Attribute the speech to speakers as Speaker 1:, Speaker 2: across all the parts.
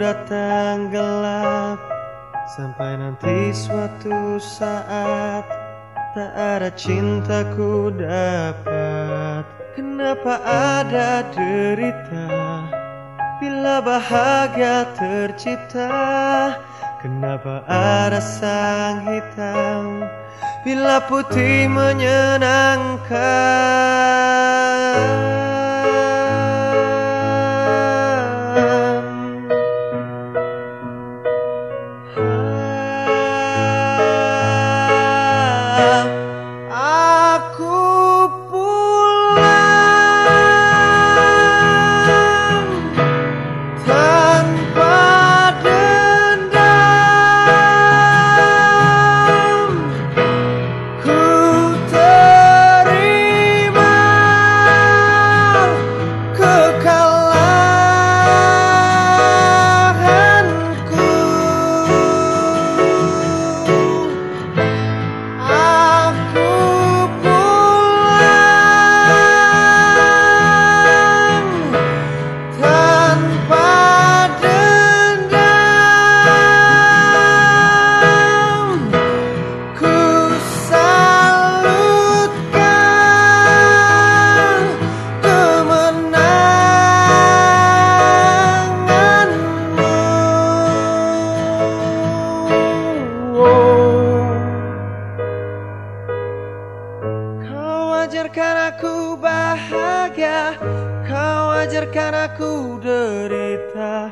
Speaker 1: Datang gelap sampai nanti suatu saat tak ada cintaku dapat. Kenapa ada derita bila bahagia tercipta? Kenapa ada sang hitam bila putih menyenangkan? Ajarkan aku bahagia. Kau ajarkan aku derita.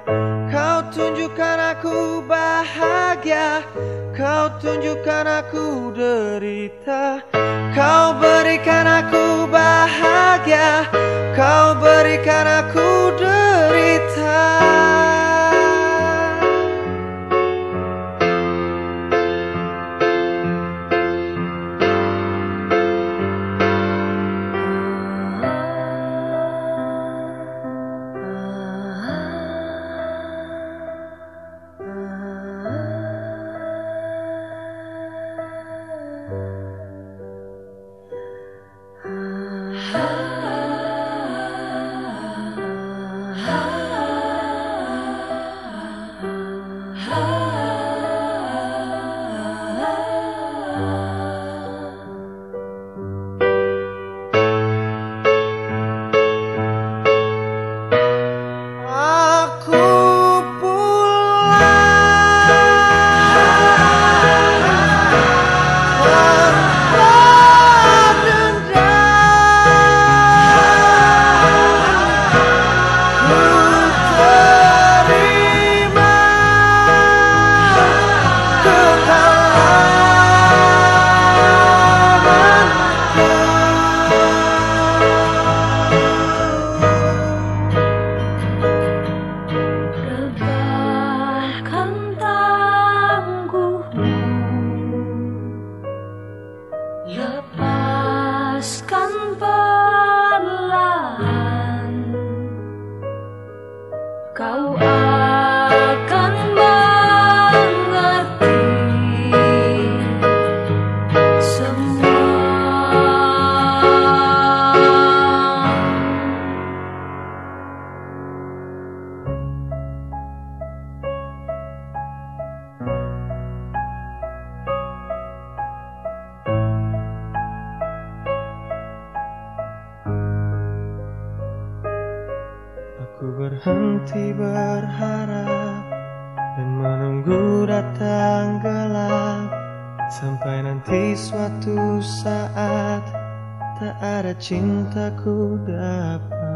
Speaker 1: Kau tunjukkan aku bahagia. Kau tunjukkan aku derita. Kau berikan aku bahagia. Kau berikan aku derita Aku berhenti berharap dan menunggu datang gelap. Sampai nanti suatu saat tak ada cintaku dapat